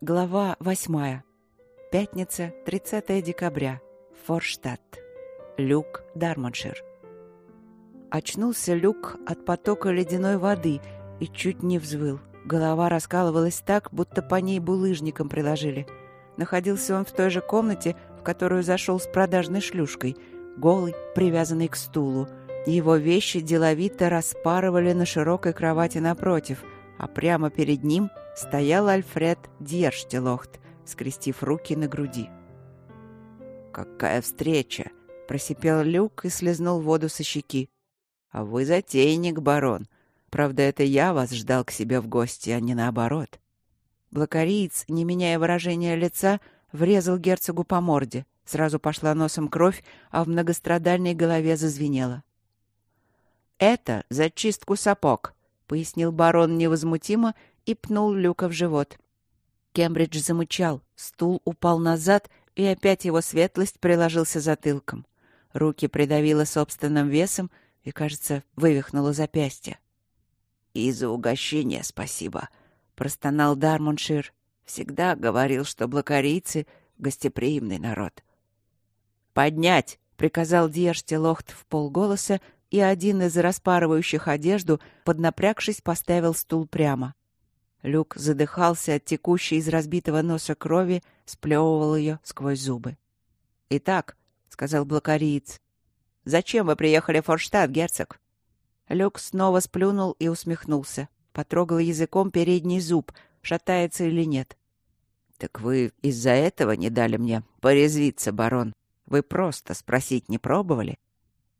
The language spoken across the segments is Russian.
Глава восьмая. Пятница, 30 декабря. Форштадт. Люк, Дармоншир. Очнулся Люк от потока ледяной воды и чуть не взвыл. Голова раскалывалась так, будто по ней булыжником приложили. Находился он в той же комнате, в которую зашел с продажной шлюшкой, голый, привязанный к стулу. Его вещи деловито распарывали на широкой кровати напротив, а прямо перед ним стоял Альфред Дьерштелохт, скрестив руки на груди. «Какая встреча!» — просипел Люк и слезнул воду со щеки. «А вы затейник, барон. Правда, это я вас ждал к себе в гости, а не наоборот». Блокариец, не меняя выражения лица, врезал герцогу по морде. Сразу пошла носом кровь, а в многострадальной голове зазвенело. «Это за чистку сапог», — пояснил барон невозмутимо и пнул Люка в живот. Кембридж замычал, стул упал назад, и опять его светлость приложился затылком. Руки придавило собственным весом и, кажется, вывихнуло запястье. «И за угощение спасибо», — простонал Дармоншир. «Всегда говорил, что блокарийцы — гостеприимный народ». «Поднять!» — приказал Дьершти Лохт в полголоса, и один из распарывающих одежду, поднапрягшись, поставил стул прямо. Люк задыхался от текущей из разбитого носа крови, сплевывал ее сквозь зубы. «Итак», — сказал блокариец, — «зачем вы приехали в Форштадт, герцог?» Люк снова сплюнул и усмехнулся. Потрогал языком передний зуб, шатается или нет. «Так вы из-за этого не дали мне порезвиться, барон? Вы просто спросить не пробовали?»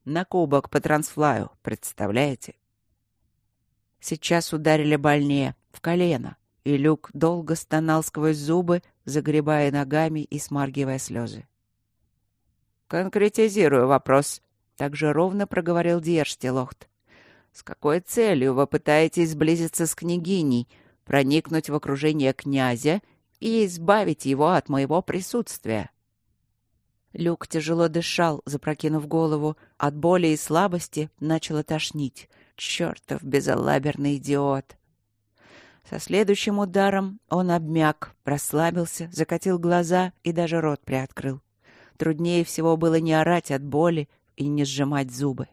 «На кубок по трансфлаю, представляете?» Сейчас ударили больнее, в колено, и Люк долго стонал сквозь зубы, загребая ногами и смаргивая слезы. «Конкретизирую вопрос», — также ровно проговорил Дьерштелохт. «С какой целью вы пытаетесь сблизиться с княгиней, проникнуть в окружение князя и избавить его от моего присутствия?» Люк тяжело дышал, запрокинув голову. От боли и слабости начало тошнить. Чертов безалаберный идиот! Со следующим ударом он обмяк, расслабился, закатил глаза и даже рот приоткрыл. Труднее всего было не орать от боли и не сжимать зубы.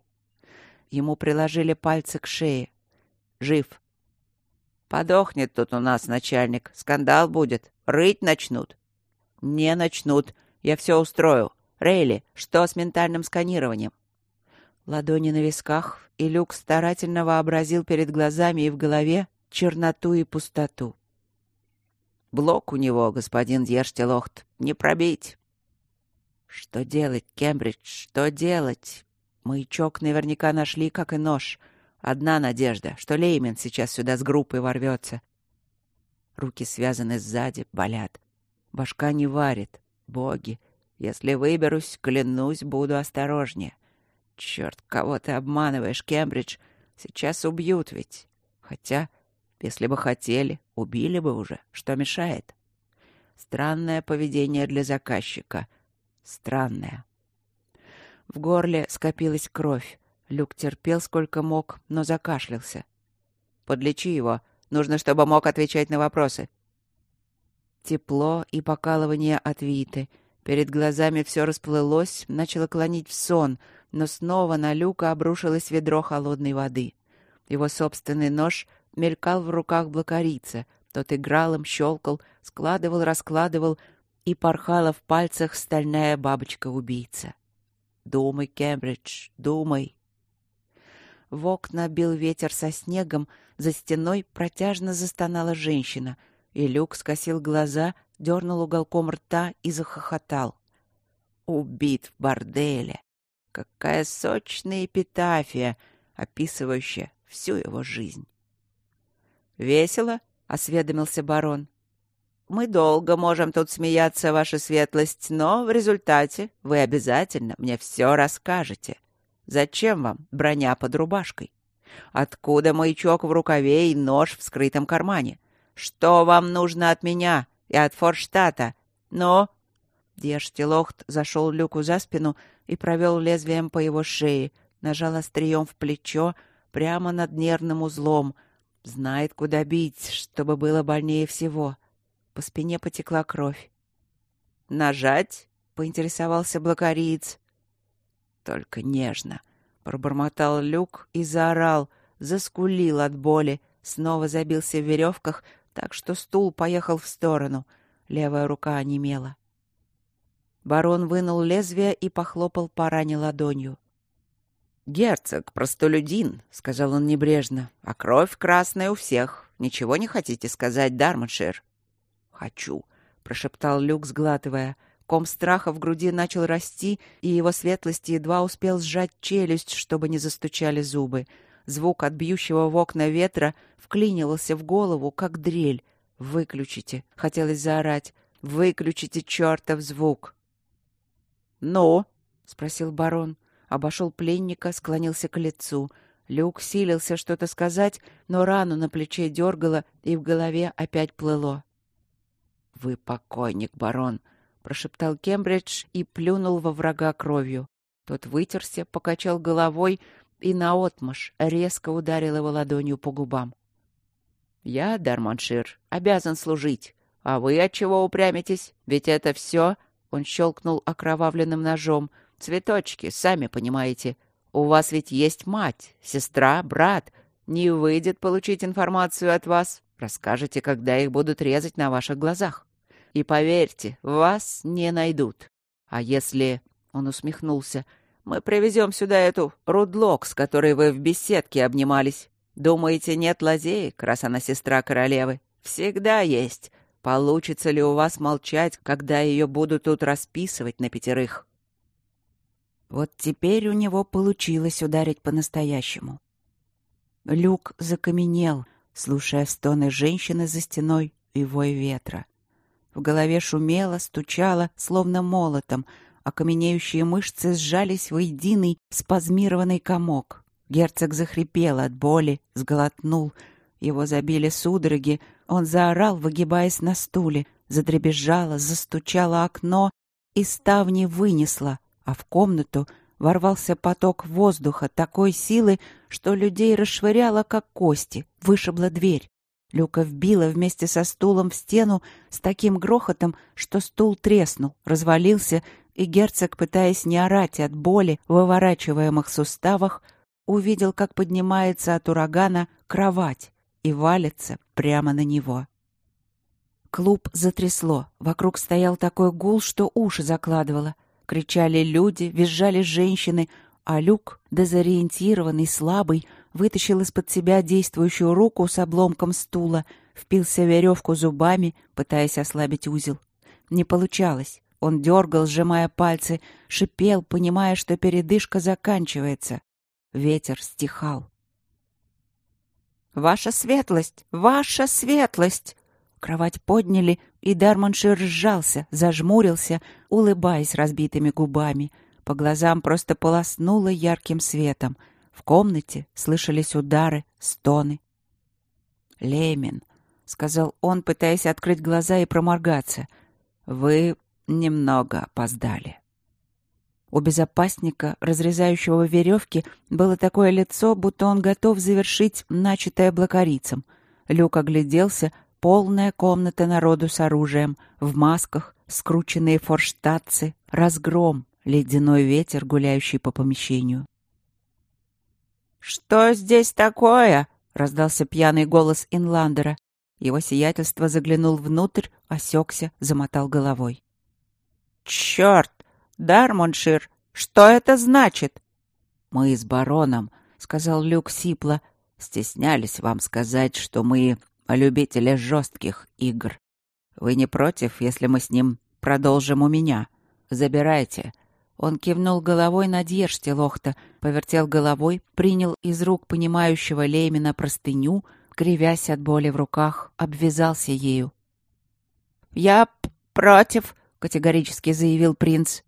Ему приложили пальцы к шее. Жив. «Подохнет тут у нас начальник. Скандал будет. Рыть начнут». «Не начнут. Я все устрою. Рейли, что с ментальным сканированием?» Ладони на висках, и Люк старательно вообразил перед глазами и в голове черноту и пустоту. «Блок у него, господин Дьерштелохт, не пробить!» «Что делать, Кембридж, что делать?» Маячок наверняка нашли, как и нож. Одна надежда, что Леймен сейчас сюда с группой ворвется. Руки связаны сзади, болят. Башка не варит. Боги, если выберусь, клянусь, буду осторожнее. Черт, кого ты обманываешь, Кембридж? Сейчас убьют ведь. Хотя, если бы хотели, убили бы уже. Что мешает? Странное поведение для заказчика. Странное. В горле скопилась кровь. Люк терпел сколько мог, но закашлялся. «Подлечи его. Нужно, чтобы мог отвечать на вопросы». Тепло и покалывание от Виты. Перед глазами все расплылось, начало клонить в сон, но снова на Люка обрушилось ведро холодной воды. Его собственный нож мелькал в руках блокарица. Тот играл им, щелкал, складывал, раскладывал, и порхала в пальцах стальная бабочка-убийца. «Думай, Кембридж, думай!» В окна бил ветер со снегом, за стеной протяжно застонала женщина, и Люк скосил глаза, дернул уголком рта и захохотал. «Убит в борделе!» Какая сочная эпитафия, описывающая всю его жизнь. «Весело?» — осведомился барон. «Мы долго можем тут смеяться, ваша светлость, но в результате вы обязательно мне все расскажете. Зачем вам броня под рубашкой? Откуда маячок в рукаве и нож в скрытом кармане? Что вам нужно от меня и от Форштата? Ну?» Дештилохт зашел Люку за спину и провел лезвием по его шее, нажал острием в плечо, прямо над нервным узлом. Знает, куда бить, чтобы было больнее всего. По спине потекла кровь. «Нажать?» — поинтересовался блокариец. «Только нежно», — пробормотал Люк и заорал, заскулил от боли, снова забился в веревках, так что стул поехал в сторону. Левая рука онемела. Барон вынул лезвие и похлопал по ране ладонью. «Герцог, простолюдин», — сказал он небрежно, — «а кровь красная у всех. Ничего не хотите сказать, Дармоншир?» «Хочу», — прошептал Люк, сглатывая. Ком страха в груди начал расти, и его светлость едва успел сжать челюсть, чтобы не застучали зубы. Звук от бьющего в окна ветра вклинивался в голову, как дрель. «Выключите!» — хотелось заорать. «Выключите чертов звук!» «Ну?» — спросил барон. Обошел пленника, склонился к лицу. Люк силился что-то сказать, но рану на плече дергало, и в голове опять плыло. «Вы покойник, барон!» — прошептал Кембридж и плюнул во врага кровью. Тот вытерся, покачал головой и наотмашь резко ударил его ладонью по губам. «Я, Дарманшир, обязан служить. А вы от чего упрямитесь? Ведь это все...» Он щелкнул окровавленным ножом. «Цветочки, сами понимаете. У вас ведь есть мать, сестра, брат. Не выйдет получить информацию от вас. Расскажете, когда их будут резать на ваших глазах. И поверьте, вас не найдут. А если...» Он усмехнулся. «Мы привезем сюда эту Рудлок, с которой вы в беседке обнимались. Думаете, нет лазеек, раз она сестра королевы? Всегда есть. Получится ли у вас молчать, когда ее будут тут расписывать на пятерых?» Вот теперь у него получилось ударить по-настоящему. Люк закаменел, слушая стоны женщины за стеной и вой ветра. В голове шумело, стучало, словно молотом, а каменеющие мышцы сжались в единый спазмированный комок. Герцог захрипел от боли, сглотнул. Его забили судороги. Он заорал, выгибаясь на стуле. Задребезжало, застучало окно, и ставни вынесло, а в комнату ворвался поток воздуха такой силы, что людей расшвыряло, как кости, вышибла дверь. Люка вбила вместе со стулом в стену с таким грохотом, что стул треснул, развалился, и герцог, пытаясь не орать от боли в выворачиваемых суставах, увидел, как поднимается от урагана кровать и валится прямо на него. Клуб затрясло. Вокруг стоял такой гул, что уши закладывало. Кричали люди, визжали женщины, а Люк, дезориентированный, слабый, вытащил из-под себя действующую руку с обломком стула, впился в веревку зубами, пытаясь ослабить узел. Не получалось. Он дергал, сжимая пальцы, шипел, понимая, что передышка заканчивается. Ветер стихал. «Ваша светлость! Ваша светлость!» Кровать подняли, и Дарманшир сжался, зажмурился, улыбаясь разбитыми губами. По глазам просто полоснуло ярким светом — в комнате слышались удары, стоны. «Лемин», — сказал он, пытаясь открыть глаза и проморгаться, — «вы немного опоздали». У безопасника, разрезающего веревки, было такое лицо, будто он готов завершить начатое блокарицем. Люк огляделся, полная комната народу с оружием, в масках, скрученные форштадцы, разгром, ледяной ветер, гуляющий по помещению. «Что здесь такое?» — раздался пьяный голос Инландера. Его сиятельство заглянул внутрь, осекся, замотал головой. «Черт! Дармоншир, что это значит?» «Мы с бароном», — сказал Люк Сипла, — «стеснялись вам сказать, что мы любители жестких игр. Вы не против, если мы с ним продолжим у меня? Забирайте. Он кивнул головой на Дьерште Лохта, повертел головой, принял из рук понимающего Леймина простыню, кривясь от боли в руках, обвязался ею. «Я против», — категорически заявил принц.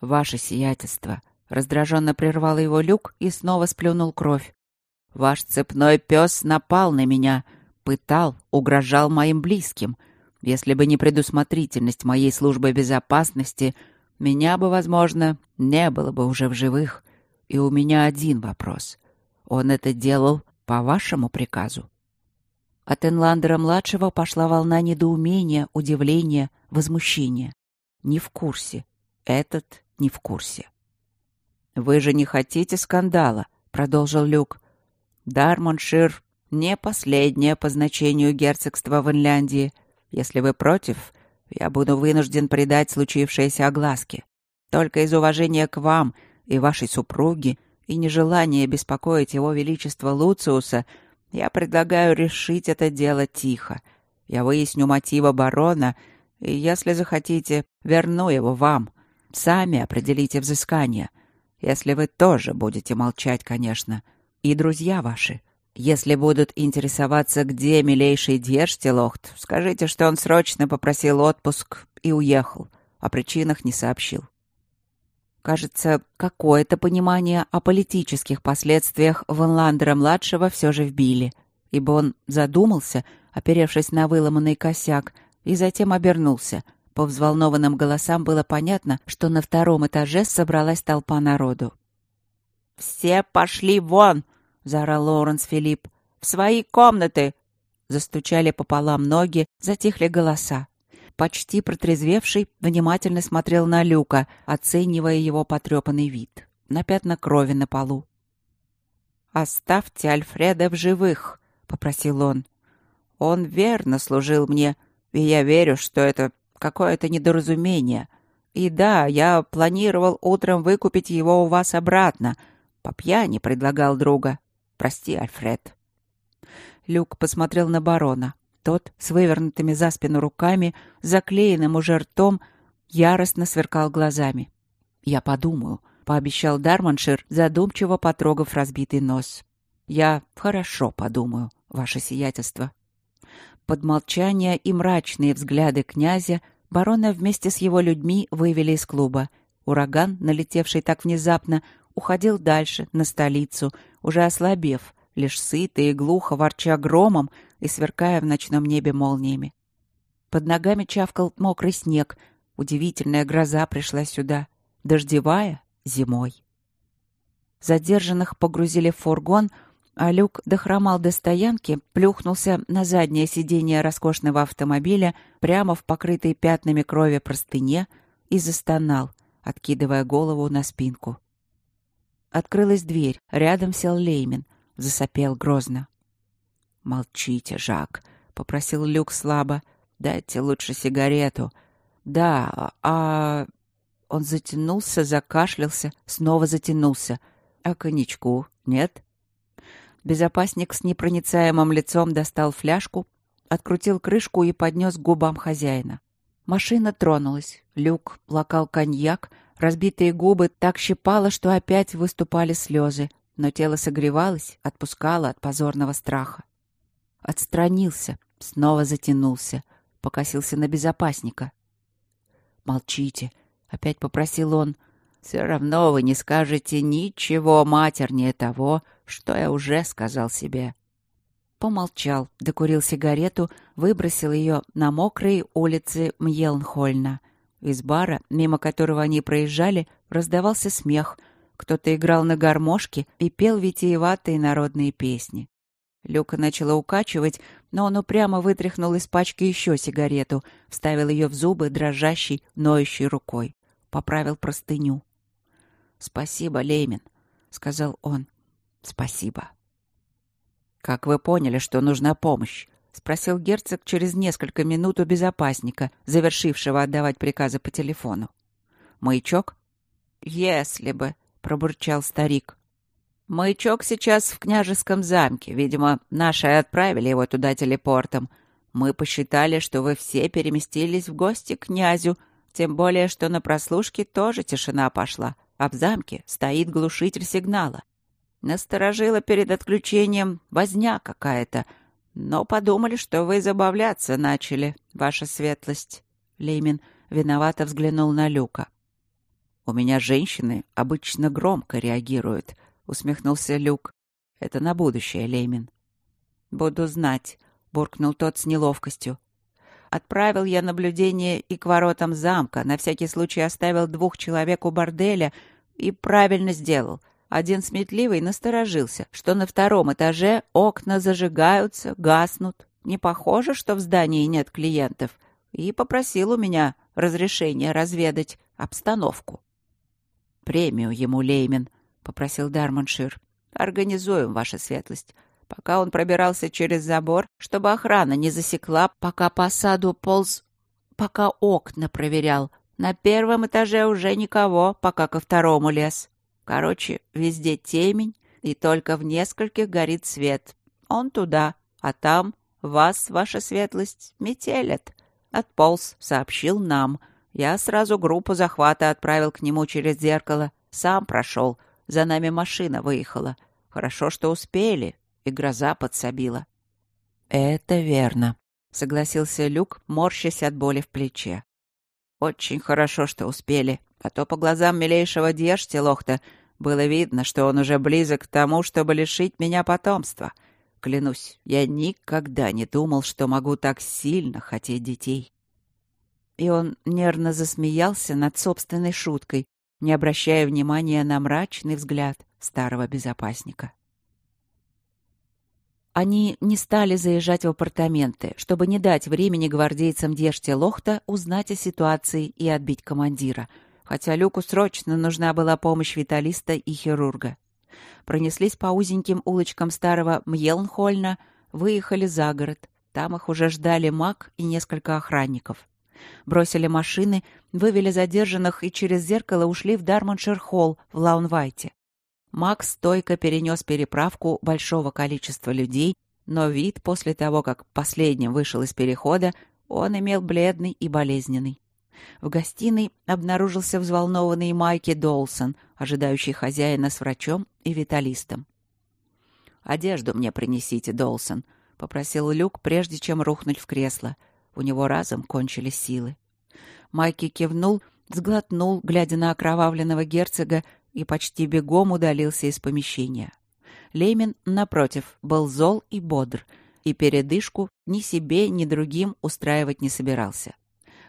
«Ваше сиятельство», — раздраженно прервал его люк и снова сплюнул кровь. «Ваш цепной пес напал на меня, пытал, угрожал моим близким. Если бы не предусмотрительность моей службы безопасности, — меня бы, возможно, не было бы уже в живых. И у меня один вопрос. Он это делал по вашему приказу? От Энландера-младшего пошла волна недоумения, удивления, возмущения. Не в курсе. Этот не в курсе. «Вы же не хотите скандала», — продолжил Люк. «Дармоншир — не последнее по значению герцогства в Инляндии. Если вы против, я буду вынужден придать случившееся огласке. Только из уважения к вам и вашей супруге и нежелания беспокоить его величество Луциуса я предлагаю решить это дело тихо. Я выясню мотива барона, и, если захотите, верну его вам. Сами определите взыскание. Если вы тоже будете молчать, конечно. И друзья ваши. Если будут интересоваться, где милейший Дьерштилохт, скажите, что он срочно попросил отпуск и уехал. О причинах не сообщил. Кажется, какое-то понимание о политических последствиях Ванландера-младшего все же вбили, ибо он задумался, оперевшись на выломанный косяк, и затем обернулся. По взволнованным голосам было понятно, что на втором этаже собралась толпа народу. «Все пошли вон!» — заорал Лоуренс Филипп. «В свои комнаты!» Застучали пополам ноги, затихли голоса. Почти протрезвевший, внимательно смотрел на Люка, оценивая его потрепанный вид. На пятна крови на полу. «Оставьте Альфреда в живых», — попросил он. «Он верно служил мне, и я верю, что это какое-то недоразумение. И да, я планировал утром выкупить его у вас обратно. По пьяни предлагал друга. Прости, Альфред». Люк посмотрел на барона. Тот, с вывернутыми за спину руками, заклеенным уже ртом, яростно сверкал глазами. «Я подумаю», — пообещал Дарманшир, задумчиво потрогав разбитый нос. «Я хорошо подумаю, ваше сиятельство». Под молчание и мрачные взгляды князя барона вместе с его людьми вывели из клуба. Ураган, налетевший так внезапно, уходил дальше, на столицу, уже ослабев, лишь сытый и глухо ворча громом и сверкая в ночном небе молниями. Под ногами чавкал мокрый снег. Удивительная гроза пришла сюда. Дождевая — зимой. Задержанных погрузили в фургон, а Люк дохромал до стоянки, плюхнулся на заднее сиденье роскошного автомобиля прямо в покрытой пятнами крови простыне и застонал, откидывая голову на спинку. Открылась дверь, рядом сел Леймин — засопел грозно. «Молчите, Жак», — попросил Люк слабо. «Дайте лучше сигарету». «Да, а...» Он затянулся, закашлялся, снова затянулся. «А коньячку нет?» Безопасник с непроницаемым лицом достал фляжку, открутил крышку и поднес к губам хозяина. Машина тронулась. Люк лакал коньяк, разбитые губы так щипало, что опять выступали слезы но тело согревалось, отпускало от позорного страха. Отстранился, снова затянулся, покосился на безопасника. «Молчите», — опять попросил он. «Все равно вы не скажете ничего матернее того, что я уже сказал себе». Помолчал, докурил сигарету, выбросил ее на мокрые улицы Мьелнхольна. Из бара, мимо которого они проезжали, раздавался смех — кто-то играл на гармошке и пел витиеватые народные песни. Люка начала укачивать, но он упрямо вытряхнул из пачки еще сигарету, вставил ее в зубы дрожащей, ноющей рукой. Поправил простыню. «Спасибо, Леймин», — сказал он. «Спасибо». «Как вы поняли, что нужна помощь?» — спросил герцог через несколько минут у безопасника, завершившего отдавать приказы по телефону. «Маячок?» «Если бы», пробурчал старик. «Маячок сейчас в княжеском замке. Видимо, наши отправили его туда телепортом. Мы посчитали, что вы все переместились в гости к князю, тем более, что на прослушке тоже тишина пошла, а в замке стоит глушитель сигнала. Насторожила перед отключением возня какая-то, но подумали, что вы забавляться начали, ваша светлость». Леймин виновато взглянул на Люка. «У меня женщины обычно громко реагируют», — усмехнулся Люк. «Это на будущее, Леймин». «Буду знать», — буркнул тот с неловкостью. «Отправил я наблюдение и к воротам замка, на всякий случай оставил двух человек у борделя и правильно сделал. Один сметливый насторожился, что на втором этаже окна зажигаются, гаснут. не похоже, что в здании нет клиентов, и попросил у меня разрешения разведать обстановку. «Премию ему, Леймен», — попросил Дарманшир. «Организуем, ваша светлость. Пока он пробирался через забор, чтобы охрана не засекла, пока по саду полз... пока окна проверял. На первом этаже уже никого, пока ко второму лез. Короче, везде темень, и только в нескольких горит свет. Он туда, а там вас, ваша светлость, метелят. Отполз, сообщил нам. Я сразу группу захвата отправил к нему через зеркало. Сам прошел. За нами машина выехала. Хорошо, что успели, и гроза подсобила. «Это верно», — согласился Люк, морщась от боли в плече. «Очень хорошо, что успели, а то по глазам милейшего Дьештилохта было видно, что он уже близок к тому, чтобы лишить меня потомства. Клянусь, я никогда не думал, что могу так сильно хотеть детей». И он нервно засмеялся над собственной шуткой, не обращая внимания на мрачный взгляд старого безопасника. Они не стали заезжать в апартаменты, чтобы не дать времени гвардейцам Деште Лохта узнать о ситуации и отбить командира, хотя Люку срочно нужна была помощь виталиста и хирурга. Пронеслись по узеньким улочкам старого Мьелнхольна, выехали за город. Там их уже ждали маг и несколько охранников. Бросили машины, вывели задержанных и через зеркало ушли в Дарманшир-холл в Лаунвайте. Макс стойко перенес переправку большого количества людей, но вид после того, как последним вышел из перехода, он имел бледный и болезненный. В гостиной обнаружился взволнованный Майки Долсон, ожидающий хозяина с врачом и виталистом. «Одежду мне принесите, Долсон», — попросил Люк, прежде чем рухнуть в кресло. У него разом кончились силы. Майки кивнул, сглотнул, глядя на окровавленного герцога, и почти бегом удалился из помещения. Леймин, напротив, был зол и бодр, и передышку ни себе, ни другим устраивать не собирался.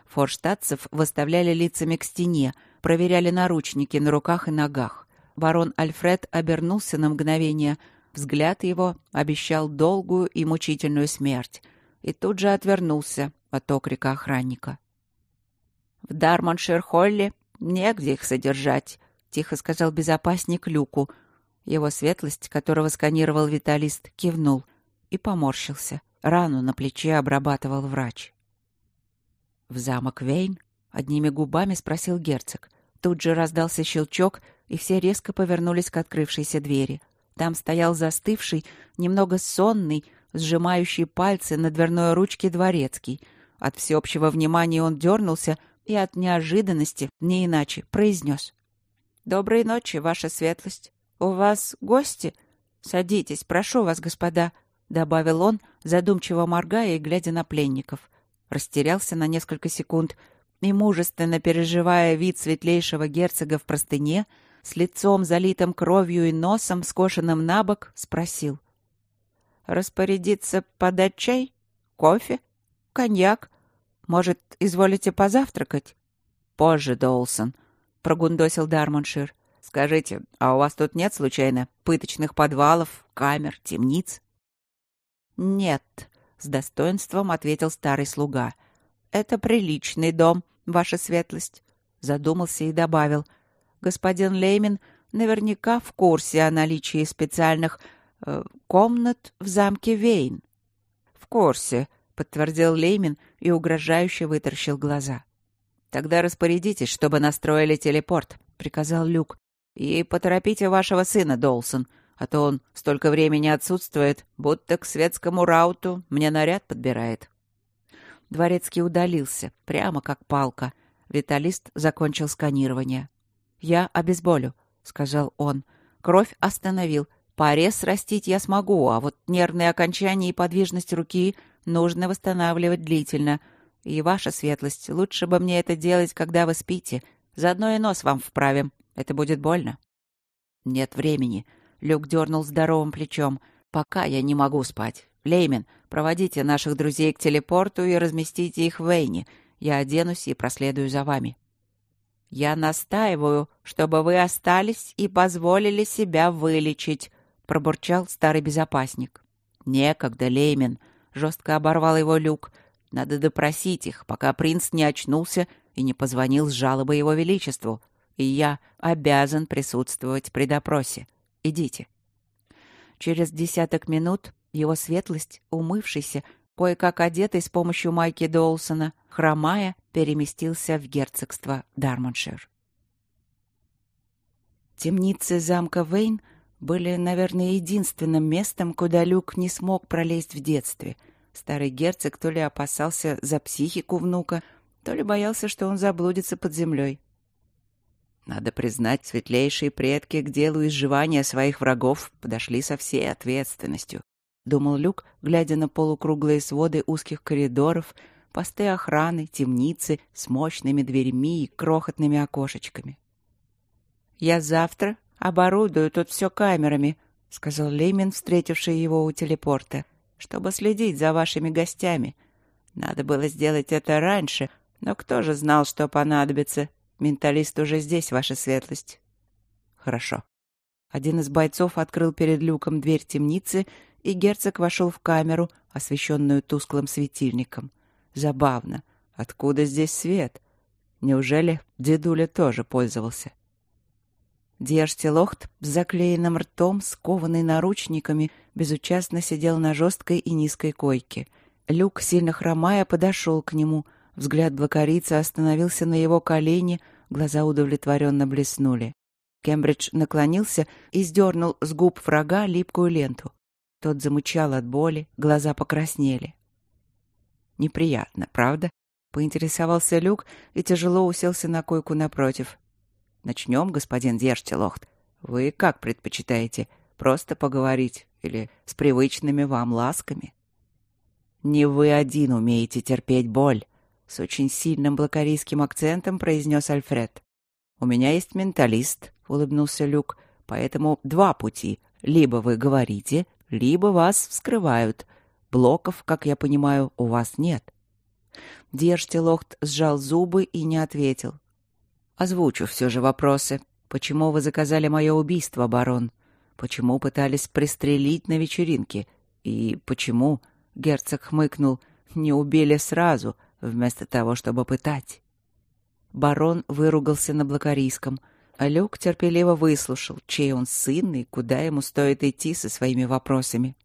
Форштадцев выставляли лицами к стене, проверяли наручники на руках и ногах. Барон Альфред обернулся на мгновение. Взгляд его обещал долгую и мучительную смерть. И тут же отвернулся от окрика охранника. В Дарманшир-Холле негде их содержать. — тихо сказал безопасник Люку. Его светлость, которого сканировал виталист, кивнул и поморщился. Рану на плече обрабатывал врач. «В замок Вейн?» — одними губами спросил герцог. Тут же раздался щелчок, и все резко повернулись к открывшейся двери. Там стоял застывший, немного сонный, сжимающий пальцы на дверной ручке дворецкий. От всеобщего внимания он дернулся и от неожиданности, не иначе, произнес. «Доброй ночи, ваша светлость. У вас гости? Садитесь, прошу вас, господа», — добавил он, задумчиво моргая и глядя на пленников. Растерялся на несколько секунд и, мужественно переживая вид светлейшего герцога в простыне, с лицом залитым кровью и носом, скошенным на бок, спросил. «Распорядиться подать чай? Кофе? Коньяк? Может, изволите позавтракать?» «Позже, Доулсон», прогундосил Дармоншир. «Скажите, а у вас тут нет, случайно, пыточных подвалов, камер, темниц?» «Нет», — с достоинством ответил старый слуга. «Это приличный дом, ваша светлость», — задумался и добавил. «Господин Леймин наверняка в курсе о наличии специальных э, комнат в замке Вейн». «В курсе», — подтвердил Леймин и угрожающе вытаращил глаза. «Тогда распорядитесь, чтобы настроили телепорт», — приказал Люк. «И поторопите вашего сына, Долсон, а то он столько времени отсутствует, будто к светскому рауту мне наряд подбирает». Дворецкий удалился, прямо как палка. Виталист закончил сканирование. «Я обезболю», — сказал он. «Кровь остановил. Порез растить я смогу, а вот нервные окончания и подвижность руки нужно восстанавливать длительно. И ваша светлость, лучше бы мне это делать, когда вы спите. Заодно и нос вам вправим. Это будет больно. Нет времени. Люк дернул здоровым плечом. Пока я не могу спать. Леймен, проводите наших друзей к телепорту и разместите их в Вейне. Я оденусь и проследую за вами. Я настаиваю, чтобы вы остались и позволили себя вылечить, пробурчал старый безопасник. Некогда, Леймен, жестко оборвал его Люк. «Надо допросить их, пока принц не очнулся и не позвонил с жалобой его величеству. И я обязан присутствовать при допросе. Идите». Через десяток минут его светлость, умывшийся, кое-как одетый с помощью майки Доулсона, хромая, переместился в герцогство Дармоншир. Темницы замка Вейн были, наверное, единственным местом, куда Люк не смог пролезть в детстве. Старый герцог то ли опасался за психику внука, то ли боялся, что он заблудится под землей. Надо признать, светлейшие предки к делу изживания своих врагов подошли со всей ответственностью. Думал Люк, глядя на полукруглые своды узких коридоров, посты охраны, темницы с мощными дверьми и крохотными окошечками. «Я завтра оборудую тут все камерами», — сказал Леймин, встретивший его у телепорта, «чтобы следить за вашими гостями. Надо было сделать это раньше, но кто же знал, что понадобится? Менталист уже здесь, ваша светлость». «Хорошо». Один из бойцов открыл перед люком дверь темницы, и герцог вошел в камеру, освещенную тусклым светильником. Забавно. Откуда здесь свет? Неужели дедуля тоже пользовался? Держте лохт с заклеенным ртом, скованный наручниками, безучастно сидел на жесткой и низкой койке. Люк, сильно хромая, подошел к нему. Взгляд блокарицы остановился на его колени, глаза удовлетворенно блеснули. Кембридж наклонился и сдернул с губ врага липкую ленту. Тот замычал от боли, глаза покраснели. «Неприятно, правда?» — поинтересовался Люк и тяжело уселся на койку напротив. Начнем, господин Держтелохт. Вы как предпочитаете? Просто поговорить или с привычными вам ласками? Не вы один умеете терпеть боль, с очень сильным блокарийским акцентом произнес Альфред. У меня есть менталист, улыбнулся Люк, поэтому два пути. Либо вы говорите, либо вас вскрывают. Блоков, как я понимаю, у вас нет. Держтелохт сжал зубы и не ответил. Озвучу все же вопросы. Почему вы заказали мое убийство, барон? Почему пытались пристрелить на вечеринке? И почему, герцог хмыкнул, не убили сразу, вместо того, чтобы пытать? Барон выругался на блокарийском, а Люк терпеливо выслушал, чей он сын и куда ему стоит идти со своими вопросами.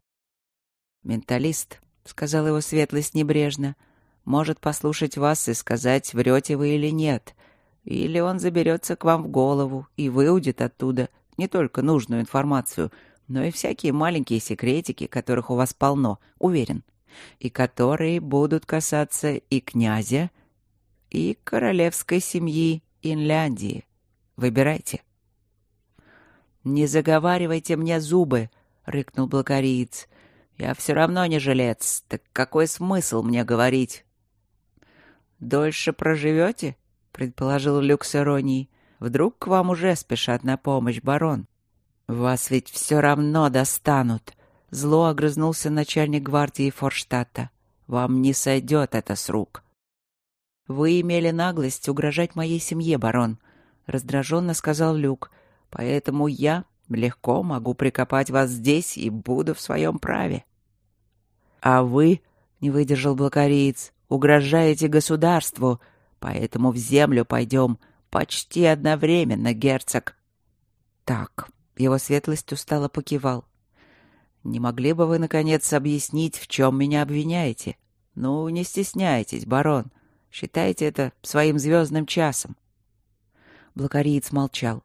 «Менталист», — сказал его светлость небрежно, — «может послушать вас и сказать, врете вы или нет, или он заберется к вам в голову и выудит оттуда не только нужную информацию, но и всякие маленькие секретики, которых у вас полно, уверен, и которые будут касаться и князя, и королевской семьи Инляндии. Выбирайте. «Не заговаривайте мне зубы!» — рыкнул блокариец. «Я все равно не жилец. Так какой смысл мне говорить?» «Дольше проживете?» — предположил Люк с иронией. «Вдруг к вам уже спешат на помощь, барон?» «Вас ведь все равно достанут!» Зло огрызнулся начальник гвардии Форштадта. «Вам не сойдет это с рук!» «Вы имели наглость угрожать моей семье, барон», — раздраженно сказал Люк. «Поэтому я легко могу прикопать вас здесь и буду в своем праве». «А вы», — не выдержал блокариец, — «угрожаете государству, Поэтому в землю пойдем почти одновременно, герцог. Так, его светлость устало покивал. Не могли бы вы, наконец, объяснить, в чем меня обвиняете? Ну, не стесняйтесь, барон. Считайте это своим звездным часом. Блокариец молчал.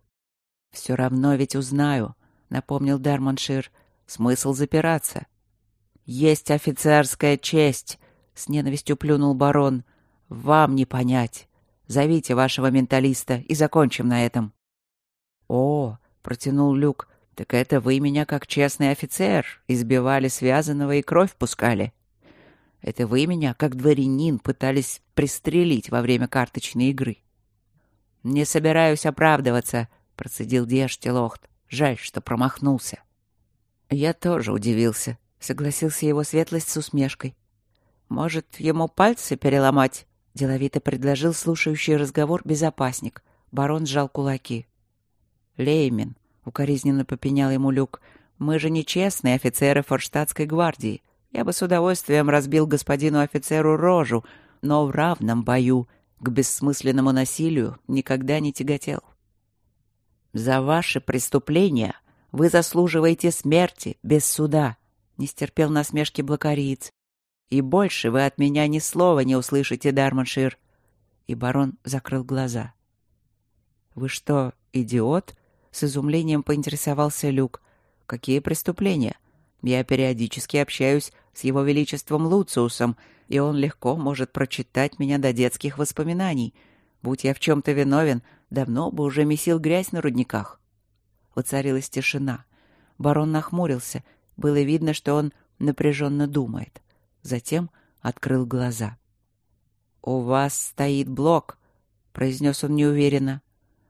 «Все равно ведь узнаю», — напомнил Дармоншир. «Смысл запираться». «Есть офицерская честь», — с ненавистью плюнул барон. Вам не понять. Зовите вашего менталиста и закончим на этом. О, протянул Люк. Так это вы меня как честный офицер избивали связанного и кровь пускали. Это вы меня, как дворянин, пытались пристрелить во время карточной игры. Не собираюсь оправдываться, процедил Дештелохт. Жаль, что промахнулся. Я тоже удивился, согласился его светлость с усмешкой. Может, ему пальцы переломать? Деловито предложил слушающий разговор безопасник. Барон сжал кулаки. «Леймин», — укоризненно попенял ему Люк, — «мы же не честные офицеры форштадтской гвардии. Я бы с удовольствием разбил господину офицеру рожу, но в равном бою к бессмысленному насилию никогда не тяготел. За ваши преступления вы заслуживаете смерти без суда, — не стерпел насмешки блокариец. И больше вы от меня ни слова не услышите, Дарманшир. И барон закрыл глаза. Вы что, идиот? С изумлением поинтересовался Люк. Какие преступления? Я периодически общаюсь с его величеством Луциусом, и он легко может прочитать меня до детских воспоминаний. Будь я в чем-то виновен, давно бы уже месил грязь на рудниках. Воцарилась тишина. Барон нахмурился. Было видно, что он напряженно думает. Затем открыл глаза. «У вас стоит блок», — произнес он неуверенно.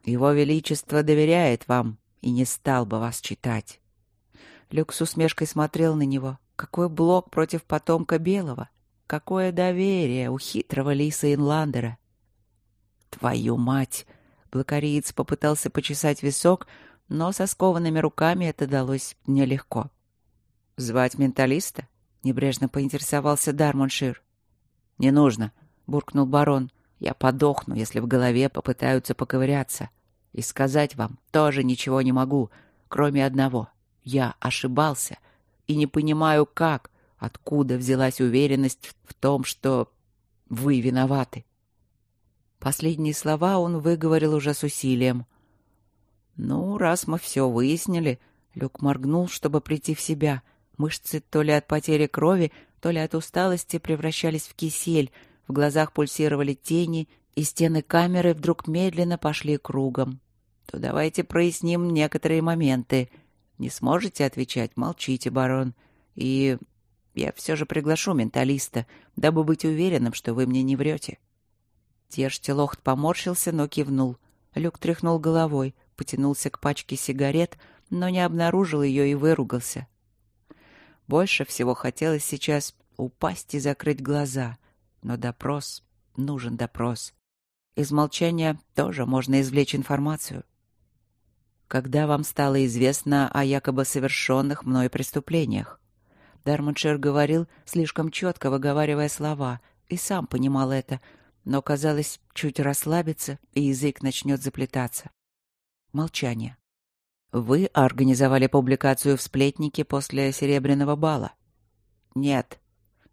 «Его Величество доверяет вам и не стал бы вас читать». Люк с усмешкой смотрел на него. Какой блок против потомка Белого? Какое доверие у хитрого лиса Инландера! «Твою мать!» Блокариец попытался почесать висок, но со скованными руками это далось нелегко. «Звать менталиста?» — небрежно поинтересовался Дармоншир. «Не нужно», — буркнул барон. «Я подохну, если в голове попытаются поковыряться. И сказать вам тоже ничего не могу, кроме одного. Я ошибался и не понимаю, как, откуда взялась уверенность в том, что вы виноваты». Последние слова он выговорил уже с усилием. «Ну, раз мы все выяснили...» Люк моргнул, чтобы прийти в себя. Мышцы то ли от потери крови, то ли от усталости превращались в кисель, в глазах пульсировали тени, и стены камеры вдруг медленно пошли кругом. «То давайте проясним некоторые моменты. Не сможете отвечать? Молчите, барон. И я все же приглашу менталиста, дабы быть уверенным, что вы мне не врете». Тержтелохт поморщился, но кивнул. Люк тряхнул головой, потянулся к пачке сигарет, но не обнаружил ее и выругался. Больше всего хотелось сейчас упасть и закрыть глаза. Но допрос, нужен допрос. Из молчания тоже можно извлечь информацию. Когда вам стало известно о якобы совершенных мной преступлениях? Дармоншер говорил, слишком четко выговаривая слова, и сам понимал это — но, казалось, чуть расслабиться, и язык начнет заплетаться. Молчание. Вы организовали публикацию в «Сплетнике» после «Серебряного бала»? Нет.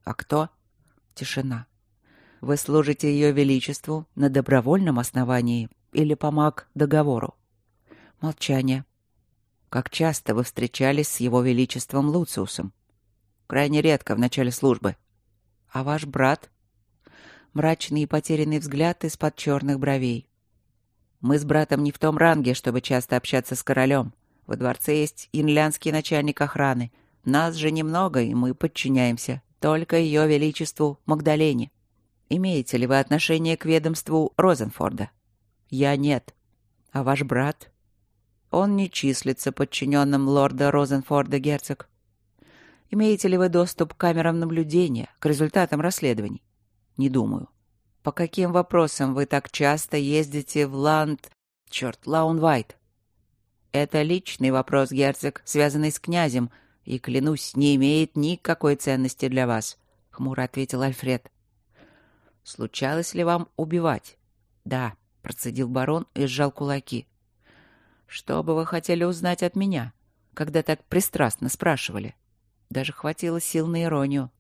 А кто? Тишина. Вы служите Ее Величеству на добровольном основании или помог договору? Молчание. Как часто вы встречались с Его Величеством Луциусом? Крайне редко в начале службы. А ваш брат? мрачный и потерянный взгляд из-под черных бровей. «Мы с братом не в том ранге, чтобы часто общаться с королем. Во дворце есть инлянский начальник охраны. Нас же немного, и мы подчиняемся. Только ее величеству Магдалене. Имеете ли вы отношение к ведомству Розенфорда?» «Я нет. А ваш брат?» «Он не числится подчиненным лорда Розенфорда, герцог». «Имеете ли вы доступ к камерам наблюдения, к результатам расследований?» Не думаю. По каким вопросам вы так часто ездите в Ланд... Черт, Лаунвайт? Это личный вопрос, герцог, связанный с князем, и, клянусь, не имеет никакой ценности для вас, — хмуро ответил Альфред. Случалось ли вам убивать? Да, — процедил барон и сжал кулаки. Что бы вы хотели узнать от меня, когда так пристрастно спрашивали? Даже хватило сил на иронию.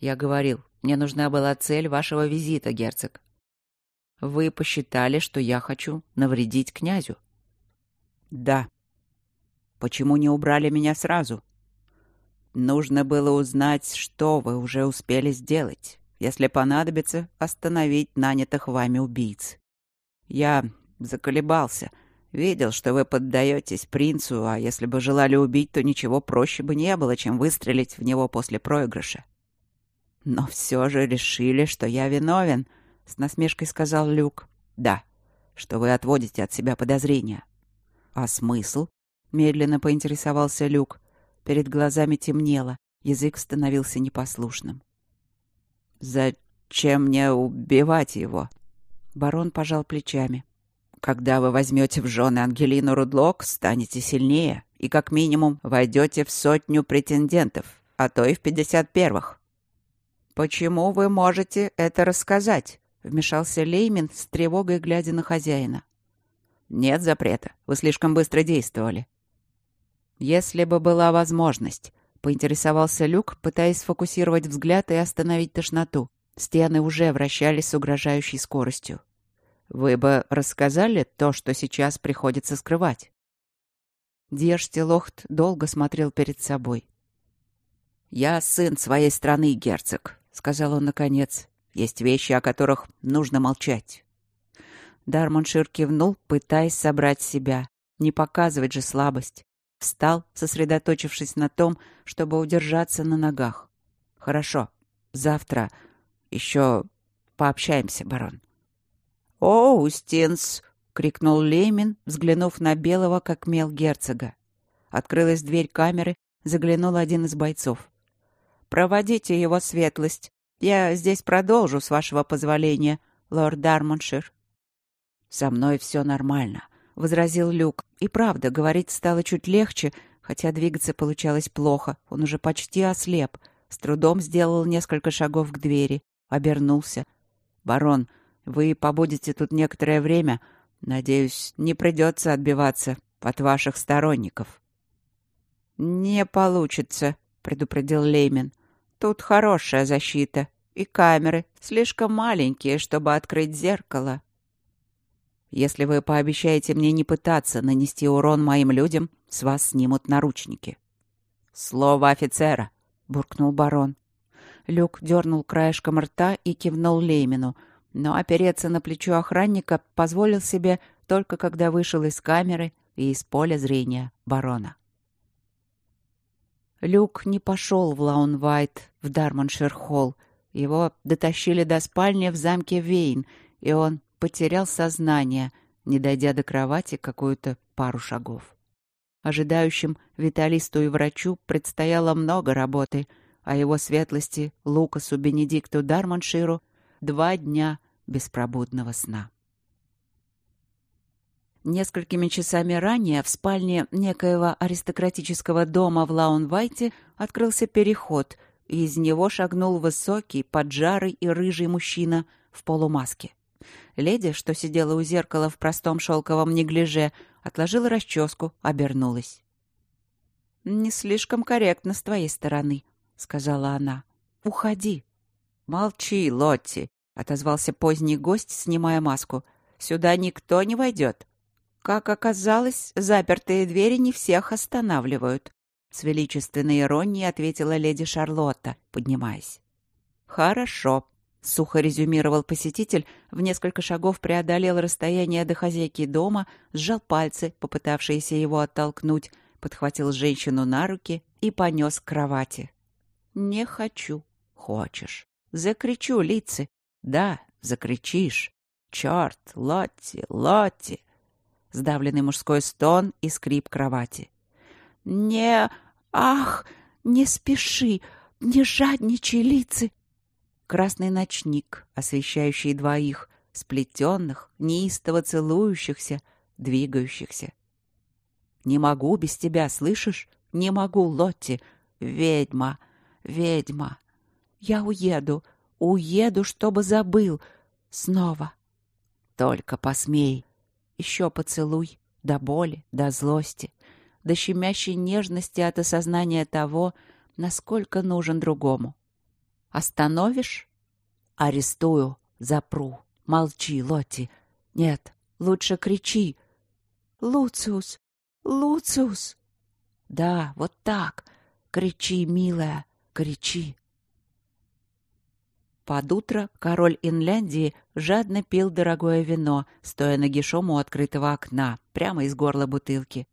Я говорил, мне нужна была цель вашего визита, герцог. Вы посчитали, что я хочу навредить князю? Да. Почему не убрали меня сразу? Нужно было узнать, что вы уже успели сделать. Если понадобится, остановить нанятых вами убийц. Я заколебался. Видел, что вы поддаетесь принцу, а если бы желали убить, то ничего проще бы не было, чем выстрелить в него после проигрыша. «Но все же решили, что я виновен», — с насмешкой сказал Люк. «Да, что вы отводите от себя подозрения». «А смысл?» — медленно поинтересовался Люк. Перед глазами темнело, язык становился непослушным. «Зачем мне убивать его?» Барон пожал плечами. «Когда вы возьмете в жены Ангелину Рудлок, станете сильнее и как минимум войдете в сотню претендентов. а то и в пятьдесят первых. «Почему вы можете это рассказать?» — вмешался Леймин с тревогой, глядя на хозяина. «Нет запрета. Вы слишком быстро действовали». «Если бы была возможность», — поинтересовался Люк, пытаясь сфокусировать взгляд и остановить тошноту. Стены уже вращались с угрожающей скоростью. «Вы бы рассказали то, что сейчас приходится скрывать?» Держтелохт долго смотрел перед собой. «Я сын своей страны, герцог», — сказал он наконец. «Есть вещи, о которых нужно молчать». Дармоншир кивнул, пытаясь собрать себя. Не показывать же слабость. Встал, сосредоточившись на том, чтобы удержаться на ногах. «Хорошо. Завтра еще пообщаемся, барон». «О, Устинс!» — крикнул Леймин, взглянув на белого, как мел герцога. Открылась дверь камеры, заглянул один из бойцов. «Проводите его светлость. Я здесь продолжу, с вашего позволения, лорд Дармоншир». «Со мной все нормально», — возразил Люк. И правда, говорить стало чуть легче, хотя двигаться получалось плохо. Он уже почти ослеп. С трудом сделал несколько шагов к двери. Обернулся. «Барон, вы побудете тут некоторое время. Надеюсь, не придется отбиваться от ваших сторонников». «Не получится», — предупредил Леймен. Тут хорошая защита. И камеры слишком маленькие, чтобы открыть зеркало. Если вы пообещаете мне не пытаться нанести урон моим людям, с вас снимут наручники. Слово офицера, буркнул барон. Люк дернул краешком рта и кивнул Леймину, но опереться на плечо охранника позволил себе только когда вышел из камеры и из поля зрения барона. Люк не пошел в Лаунвайт, в Дарманшир-холл. Его дотащили до спальни в замке Вейн, и он потерял сознание, не дойдя до кровати какую-то пару шагов. Ожидающим Виталисту и врачу предстояло много работы, а его светлости Лукасу Бенедикту Дарманширу два дня беспробудного сна. Несколькими часами ранее в спальне некоего аристократического дома в Лаунвайте открылся переход, и из него шагнул высокий, поджарый и рыжий мужчина в полумаске. Леди, что сидела у зеркала в простом шелковом неглиже, отложила расческу, обернулась. «Не слишком корректно с твоей стороны», — сказала она. «Уходи». «Молчи, Лотти», — отозвался поздний гость, снимая маску. «Сюда никто не войдет. Как оказалось, запертые двери не всех останавливают. С величественной иронией ответила леди Шарлотта, поднимаясь. «Хорошо», — сухо резюмировал посетитель, в несколько шагов преодолел расстояние до хозяйки дома, сжал пальцы, попытавшиеся его оттолкнуть, подхватил женщину на руки и понес к кровати. «Не хочу». «Хочешь». «Закричу, Лицы». «Да, закричишь». «Черт, Лотти, Лотти!» сдавленный мужской стон и скрип кровати. «Не... Ах! Не спеши! Не жадничай, лицы!» Красный ночник, освещающий двоих, сплетенных, неистово целующихся, двигающихся. «Не могу без тебя, слышишь? Не могу, Лотти! Ведьма! Ведьма! Я уеду, уеду, чтобы забыл! Снова! Только посмей!» Еще поцелуй, до боли, до злости, до щемящей нежности от осознания того, насколько нужен другому. Остановишь? Арестую, запру. Молчи, Лотти. Нет, лучше кричи. Луциус! Луциус! Да, вот так. Кричи, милая, кричи. Под утро король Инляндии жадно пил дорогое вино, стоя на нагишом у открытого окна, прямо из горла бутылки.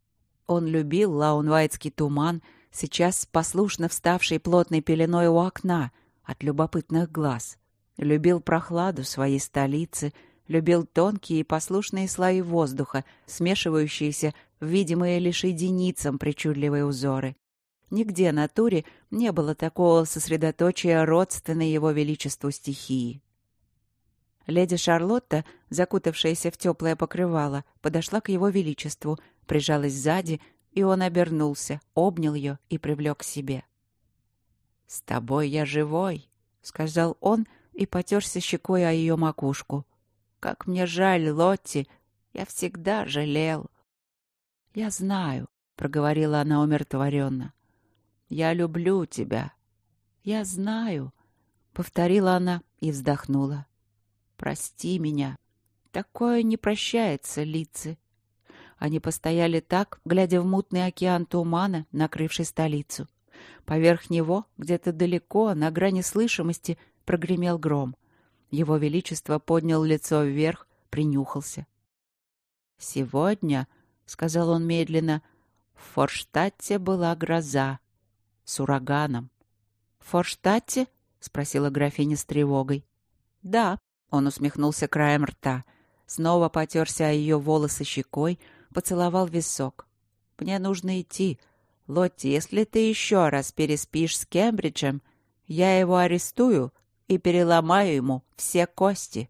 Он любил лаунвайтский туман, сейчас послушно вставший плотной пеленой у окна, от любопытных глаз. Любил прохладу своей столицы, любил тонкие и послушные слои воздуха, смешивающиеся в видимые лишь единицам причудливые узоры. Нигде на туре не было такого сосредоточия родственной его величеству стихии. Леди Шарлотта, закутавшаяся в теплое покрывало, подошла к его величеству, прижалась сзади, и он обернулся, обнял ее и привлек к себе. «С тобой я живой», — сказал он и потерся щекой о ее макушку. «Как мне жаль, Лотти, я всегда жалел». «Я знаю», — проговорила она умиротворенно. «Я люблю тебя». «Я знаю», — повторила она и вздохнула. «Прости меня. Такое не прощается, лицы». Они постояли так, глядя в мутный океан тумана, накрывший столицу. Поверх него, где-то далеко, на грани слышимости, прогремел гром. Его Величество поднял лицо вверх, принюхался. «Сегодня», — сказал он медленно, — «в Форштадте была гроза с ураганом». «В Форштадте?» — спросила графиня с тревогой. «Да», — он усмехнулся краем рта, снова потерся о ее волосы щекой, поцеловал висок. «Мне нужно идти. Лотти, если ты еще раз переспишь с Кембриджем, я его арестую и переломаю ему все кости».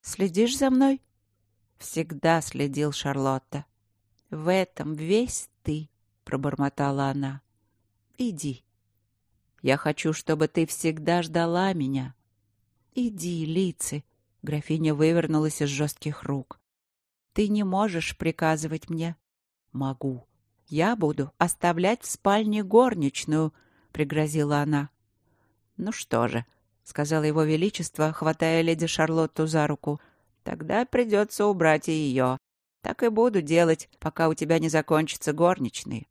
«Следишь за мной?» «Всегда следил Шарлотта». «В этом весь ты», — пробормотала она. «Иди». «Я хочу, чтобы ты всегда ждала меня». «Иди, Лици», — графиня вывернулась из жестких рук. Ты не можешь приказывать мне. Могу. Я буду оставлять в спальне горничную, пригрозила она. Ну что же, сказала его величество, хватая леди Шарлотту за руку. Тогда придется убрать и ее. Так и буду делать, пока у тебя не закончатся горничные.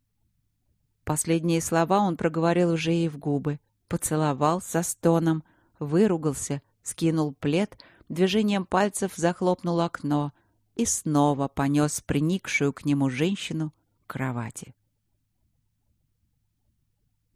Последние слова он проговорил уже и в губы. Поцеловал со стоном, выругался, скинул плед, движением пальцев захлопнул окно — и снова понес приникшую к нему женщину кровати.